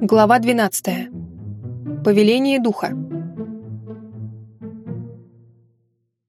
Глава 12. Повеление духа.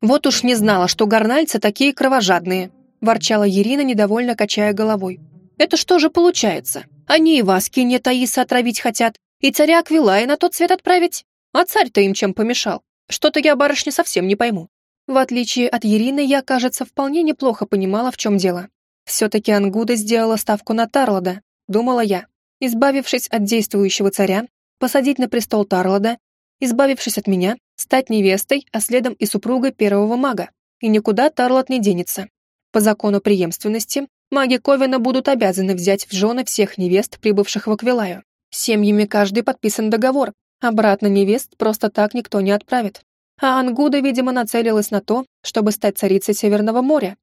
«Вот уж не знала, что горнальцы такие кровожадные», – ворчала Ирина, недовольно качая головой. «Это что же получается? Они и вас, Кинья Таиса, отравить хотят, и царя Аквилая на тот свет отправить? А царь-то им чем помешал? Что-то я, барышня, совсем не пойму». В отличие от Ирины, я, кажется, вполне неплохо понимала, в чем дело. Все-таки Ангуда сделала ставку на Тарлода, думала я избавившись от действующего царя, посадить на престол Тарлода, избавившись от меня, стать невестой, а следом и супругой первого мага. И никуда Тарлот не денется. По закону преемственности, маги Ковина будут обязаны взять в жены всех невест, прибывших в Аквилаю. Семьями каждый подписан договор. Обратно невест просто так никто не отправит. А Ангуда, видимо, нацелилась на то, чтобы стать царицей Северного моря.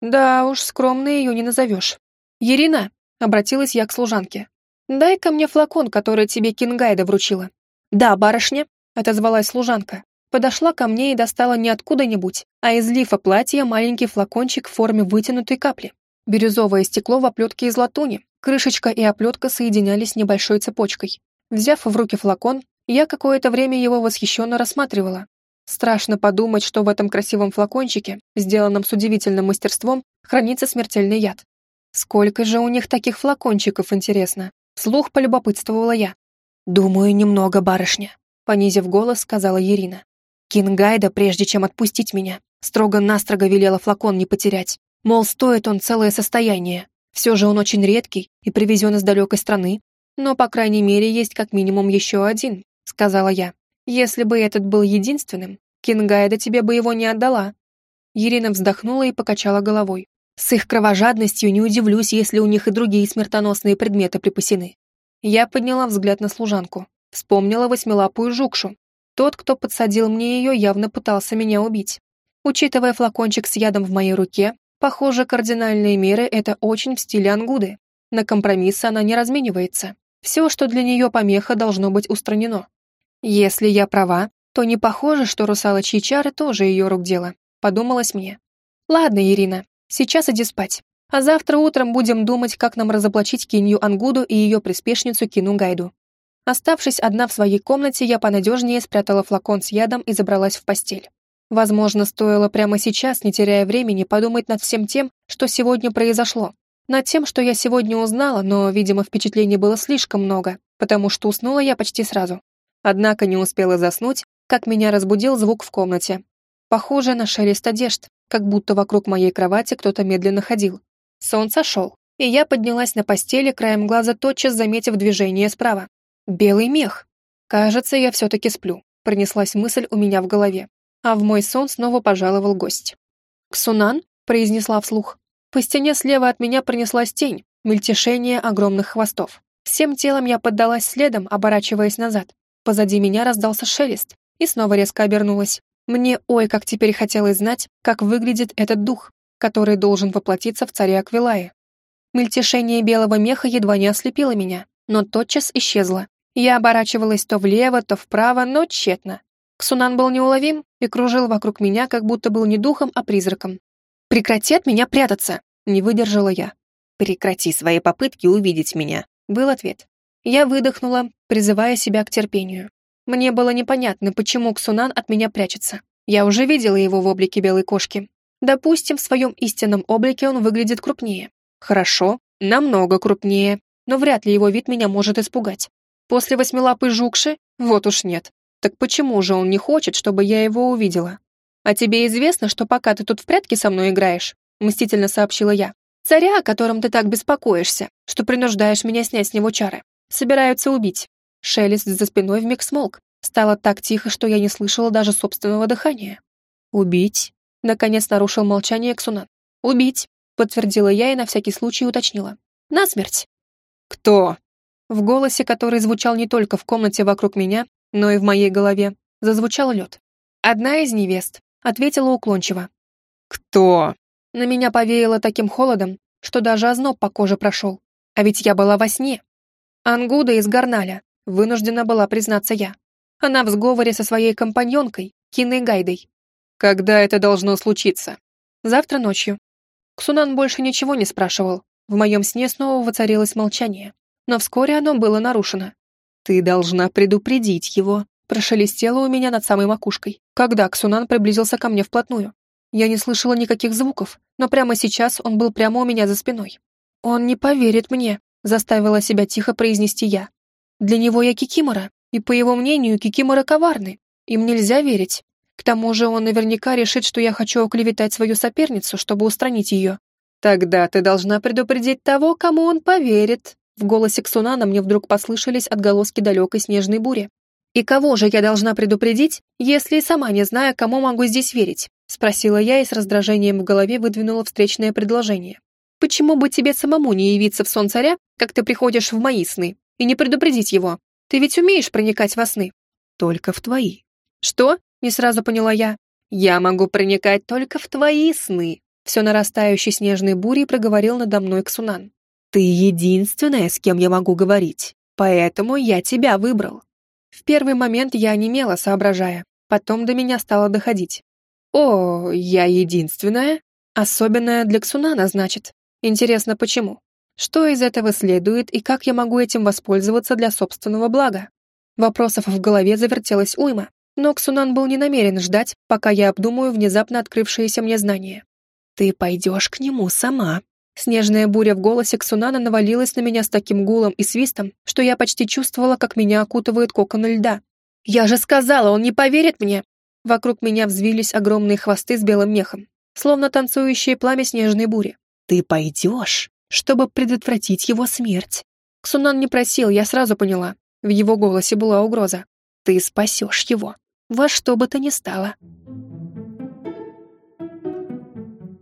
Да уж, скромно ее не назовешь. «Ирина», — обратилась я к служанке, «Дай-ка мне флакон, который тебе Кингайда вручила». «Да, барышня», — отозвалась служанка. Подошла ко мне и достала не откуда-нибудь, а из лифа платья маленький флакончик в форме вытянутой капли. Бирюзовое стекло в оплетке из латуни, крышечка и оплетка соединялись небольшой цепочкой. Взяв в руки флакон, я какое-то время его восхищенно рассматривала. Страшно подумать, что в этом красивом флакончике, сделанном с удивительным мастерством, хранится смертельный яд. Сколько же у них таких флакончиков, интересно? Слух полюбопытствовала я. «Думаю, немного, барышня», — понизив голос, сказала Ирина. Кингайда, прежде чем отпустить меня, строго-настрого велела флакон не потерять. Мол, стоит он целое состояние. Все же он очень редкий и привезен из далекой страны. Но, по крайней мере, есть как минимум еще один, сказала я. Если бы этот был единственным, Кингайда тебе бы его не отдала. Ирина вздохнула и покачала головой. С их кровожадностью не удивлюсь, если у них и другие смертоносные предметы припасены. Я подняла взгляд на служанку. Вспомнила восьмилапую жукшу. Тот, кто подсадил мне ее, явно пытался меня убить. Учитывая флакончик с ядом в моей руке, похоже, кардинальные меры — это очень в стиле ангуды. На компромиссы она не разменивается. Все, что для нее помеха, должно быть устранено. Если я права, то не похоже, что русалочьи чары тоже ее рук дело, подумалось мне. Ладно, Ирина, Сейчас иди спать. А завтра утром будем думать, как нам разоблачить Кинью Ангуду и ее приспешницу Кину Гайду. Оставшись одна в своей комнате, я понадежнее спрятала флакон с ядом и забралась в постель. Возможно, стоило прямо сейчас, не теряя времени, подумать над всем тем, что сегодня произошло. Над тем, что я сегодня узнала, но, видимо, впечатлений было слишком много, потому что уснула я почти сразу. Однако не успела заснуть, как меня разбудил звук в комнате. Похоже на шелест одежд как будто вокруг моей кровати кто-то медленно ходил. Сон сошел, и я поднялась на постели, краем глаза тотчас заметив движение справа. Белый мех. Кажется, я все-таки сплю. Пронеслась мысль у меня в голове. А в мой сон снова пожаловал гость. «Ксунан?» — произнесла вслух. По стене слева от меня пронеслась тень, мельтешение огромных хвостов. Всем телом я поддалась следом, оборачиваясь назад. Позади меня раздался шелест, и снова резко обернулась. Мне ой, как теперь хотелось знать, как выглядит этот дух, который должен воплотиться в царе Аквилае. Мельтешение белого меха едва не ослепило меня, но тотчас исчезло. Я оборачивалась то влево, то вправо, но тщетно. Ксунан был неуловим и кружил вокруг меня, как будто был не духом, а призраком. «Прекрати от меня прятаться!» — не выдержала я. «Прекрати свои попытки увидеть меня», — был ответ. Я выдохнула, призывая себя к терпению. Мне было непонятно, почему Ксунан от меня прячется. Я уже видела его в облике белой кошки. Допустим, в своем истинном облике он выглядит крупнее. Хорошо, намного крупнее, но вряд ли его вид меня может испугать. После восьмилапой жукши? Вот уж нет. Так почему же он не хочет, чтобы я его увидела? А тебе известно, что пока ты тут в прятки со мной играешь? Мстительно сообщила я. Царя, о котором ты так беспокоишься, что принуждаешь меня снять с него чары, собираются убить. Шелест за спиной вмиг смолк. Стало так тихо, что я не слышала даже собственного дыхания. «Убить?» — наконец нарушил молчание Ксунан. «Убить», — подтвердила я и на всякий случай уточнила. «Насмерть». «Кто?» В голосе, который звучал не только в комнате вокруг меня, но и в моей голове, зазвучал лед. «Одна из невест», — ответила уклончиво. «Кто?» На меня повеяло таким холодом, что даже озноб по коже прошел. А ведь я была во сне. Ангуда из Гарналя, вынуждена была признаться я. Она в сговоре со своей компаньонкой, Киной Гайдой. Когда это должно случиться? Завтра ночью. Ксунан больше ничего не спрашивал. В моем сне снова воцарилось молчание. Но вскоре оно было нарушено. «Ты должна предупредить его», — прошелестело у меня над самой макушкой, когда Ксунан приблизился ко мне вплотную. Я не слышала никаких звуков, но прямо сейчас он был прямо у меня за спиной. «Он не поверит мне», — заставила себя тихо произнести я. «Для него я Кикимора, и, по его мнению, Кикимора коварны. Им нельзя верить. К тому же он наверняка решит, что я хочу оклеветать свою соперницу, чтобы устранить ее. Тогда ты должна предупредить того, кому он поверит», в голосе Ксунана мне вдруг послышались отголоски далекой снежной бури. «И кого же я должна предупредить, если и сама не знаю, кому могу здесь верить?» Спросила я и с раздражением в голове выдвинула встречное предложение. «Почему бы тебе самому не явиться в сон царя, как ты приходишь в мои сны, и не предупредить его? Ты ведь умеешь проникать во сны?» «Только в твои». «Что?» — не сразу поняла я. «Я могу проникать только в твои сны», все нарастающей снежной бурей проговорил надо мной Ксунан. Ты единственная, с кем я могу говорить, поэтому я тебя выбрал. В первый момент я онемела, соображая. Потом до меня стало доходить. О, я единственная? Особенная для Ксунана, значит. Интересно, почему? Что из этого следует и как я могу этим воспользоваться для собственного блага? Вопросов в голове завертелось уйма, но Ксунан был не намерен ждать, пока я обдумаю внезапно открывшееся мне знание. «Ты пойдешь к нему сама», Снежная буря в голосе Ксунана навалилась на меня с таким гулом и свистом, что я почти чувствовала, как меня окутывает кокон льда. «Я же сказала, он не поверит мне!» Вокруг меня взвились огромные хвосты с белым мехом, словно танцующее пламя снежной бури. «Ты пойдешь, чтобы предотвратить его смерть!» Ксунан не просил, я сразу поняла. В его голосе была угроза. «Ты спасешь его, во что бы то ни стало!»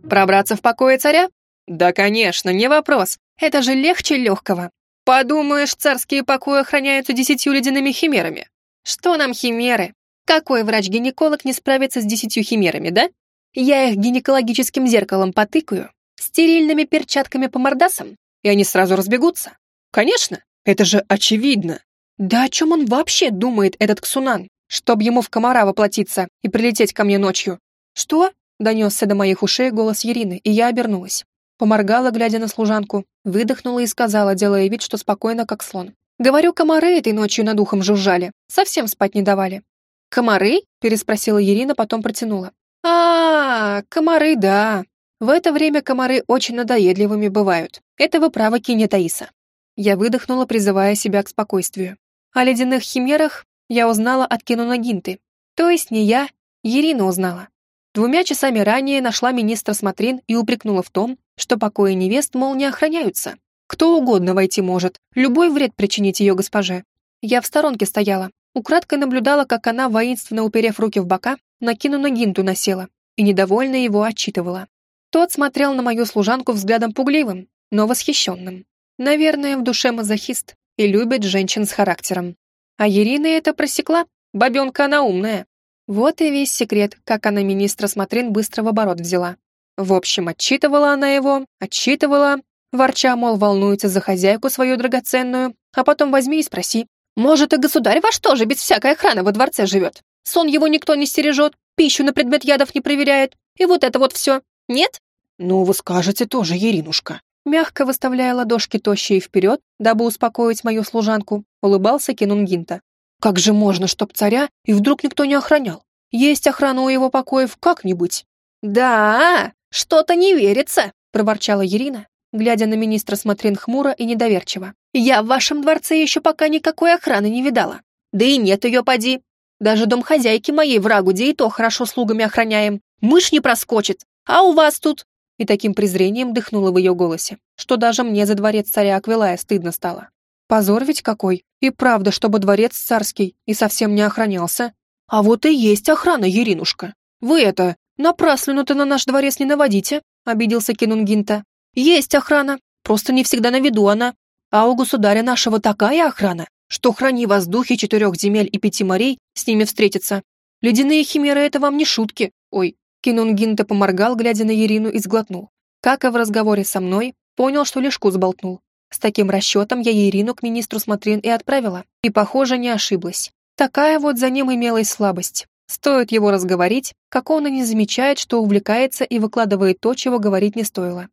«Пробраться в покое царя?» Да, конечно, не вопрос. Это же легче легкого. Подумаешь, царские покои охраняются десятью ледяными химерами. Что нам химеры? Какой врач-гинеколог не справится с десятью химерами, да? Я их гинекологическим зеркалом потыкаю, стерильными перчатками по мордасам, и они сразу разбегутся. Конечно, это же очевидно. Да о чем он вообще думает, этот Ксунан? Чтоб ему в комара воплотиться и прилететь ко мне ночью. Что? Донесся до моих ушей голос Ирины, и я обернулась. Поморгала, глядя на служанку, выдохнула и сказала, делая вид, что спокойно, как слон. «Говорю, комары этой ночью над ухом жужжали. Совсем спать не давали». «Комары?» — переспросила Ирина, потом протянула. а, -а, -а комары, да. В это время комары очень надоедливыми бывают. Это вы правы, Киня Таиса». Я выдохнула, призывая себя к спокойствию. О ледяных химерах я узнала от Кинуна Гинты. То есть не я, Ирина узнала. Двумя часами ранее нашла министра Смотрин и упрекнула в том, что покои невест, мол, не охраняются. Кто угодно войти может, любой вред причинить ее госпоже. Я в сторонке стояла, украдкой наблюдала, как она, воинственно уперев руки в бока, накину на гинту насела и недовольно его отчитывала. Тот смотрел на мою служанку взглядом пугливым, но восхищенным. Наверное, в душе мазохист и любит женщин с характером. А Ирина это просекла, бабенка она умная. Вот и весь секрет, как она министра Смотрин быстро в оборот взяла. В общем, отчитывала она его, отчитывала, ворча, мол, волнуется за хозяйку свою драгоценную, а потом возьми и спроси. Может, и государь ваш тоже без всякой охраны во дворце живет? Сон его никто не стережет, пищу на предмет ядов не проверяет, и вот это вот все. Нет? Ну, вы скажете тоже, Еринушка. Мягко выставляя ладошки тощие вперед, дабы успокоить мою служанку, улыбался Кинунгинта. Как же можно, чтоб царя и вдруг никто не охранял? Есть охрана у его покоев как-нибудь. Да, что-то не верится, проворчала Ирина, глядя на министра Смотрин хмуро и недоверчиво. Я в вашем дворце еще пока никакой охраны не видала. Да и нет ее, поди. Даже дом хозяйки моей в Рагуде и то хорошо слугами охраняем. Мышь не проскочит. А у вас тут...» И таким презрением дыхнуло в ее голосе, что даже мне за дворец царя Аквилая стыдно стало. Позор ведь какой. И правда, чтобы дворец царский и совсем не охранялся. А вот и есть охрана, Еринушка. Вы это, напраслину-то на наш дворец не наводите, обиделся Кинунгинта. Есть охрана, просто не всегда на виду она. А у государя нашего такая охрана, что храни вас духи четырех земель и пяти морей с ними встретиться. Ледяные химеры — это вам не шутки. Ой, Кинунгинта поморгал, глядя на Ирину, и сглотнул. Как и в разговоре со мной, понял, что лишку сболтнул. С таким расчетом я Ирину к министру Смотрин и отправила, и, похоже, не ошиблась. Такая вот за ним имелась слабость. Стоит его разговорить, как он и не замечает, что увлекается и выкладывает то, чего говорить не стоило.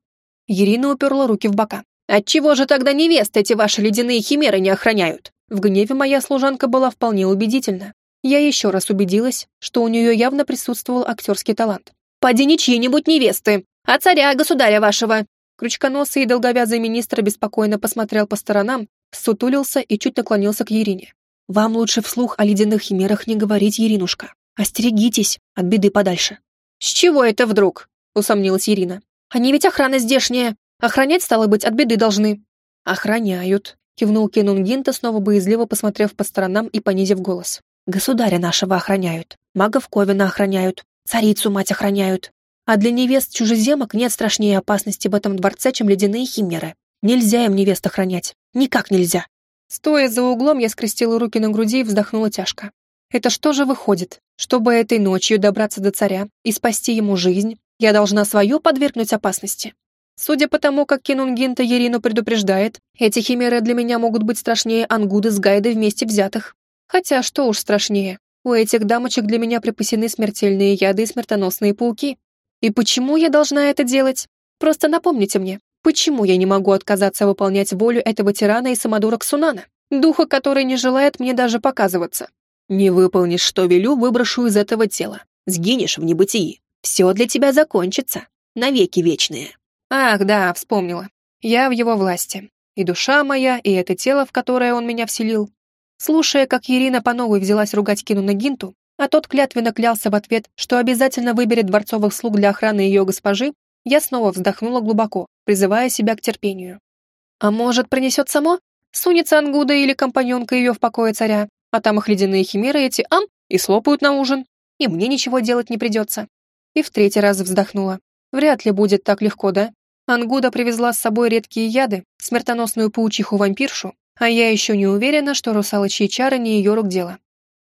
Ирина уперла руки в бока. «Отчего же тогда невесты эти ваши ледяные химеры не охраняют? В гневе моя служанка была вполне убедительна. Я еще раз убедилась, что у нее явно присутствовал актерский талант. «Поди не чьи-нибудь невесты, а царя, государя вашего!» Крючконосый и долговязый министр беспокойно посмотрел по сторонам, сутулился и чуть наклонился к Ерине. «Вам лучше вслух о ледяных химерах не говорить, Еринушка. Остерегитесь, от беды подальше». «С чего это вдруг?» — усомнилась Ирина. «Они ведь охрана здешняя. Охранять, стало быть, от беды должны». «Охраняют», — кивнул Кенунгинта, снова боязливо посмотрев по сторонам и понизив голос. Государя нашего охраняют, магов Ковина охраняют, царицу мать охраняют. А для невест чужеземок нет страшнее опасности в этом дворце, чем ледяные химеры. Нельзя им невест охранять. Никак нельзя. Стоя за углом, я скрестила руки на груди и вздохнула тяжко. Это что же выходит? Чтобы этой ночью добраться до царя и спасти ему жизнь, я должна свою подвергнуть опасности? Судя по тому, как Кинунгинта Ерину предупреждает, эти химеры для меня могут быть страшнее Ангуды с Гайдой вместе взятых. Хотя, что уж страшнее, у этих дамочек для меня припасены смертельные яды и смертоносные пауки. И почему я должна это делать? Просто напомните мне, почему я не могу отказаться выполнять волю этого тирана и самодурок Сунана, духа который не желает мне даже показываться? Не выполнишь, что велю, выброшу из этого тела. Сгинешь в небытии. Все для тебя закончится. Навеки вечные. Ах, да, вспомнила. Я в его власти. И душа моя, и это тело, в которое он меня вселил, Слушая, как Ирина по новой взялась ругать Кину на Гинту, а тот клятвенно клялся в ответ, что обязательно выберет дворцовых слуг для охраны ее госпожи, я снова вздохнула глубоко, призывая себя к терпению. А может, принесет само? Сунется Ангуда или компаньонка ее в покое царя, а там их ледяные химеры эти ам и слопают на ужин, и мне ничего делать не придется. И в третий раз вздохнула. Вряд ли будет так легко, да? Ангуда привезла с собой редкие яды, смертоносную паучиху-вампиршу, а я еще не уверена, что русалочьи чары не ее рук дело.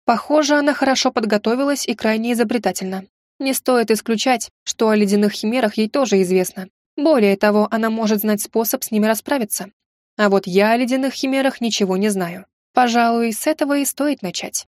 Похоже, она хорошо подготовилась и крайне изобретательна. Не стоит исключать, что о ледяных химерах ей тоже известно. Более того, она может знать способ с ними расправиться. А вот я о ледяных химерах ничего не знаю. Пожалуй, с этого и стоит начать.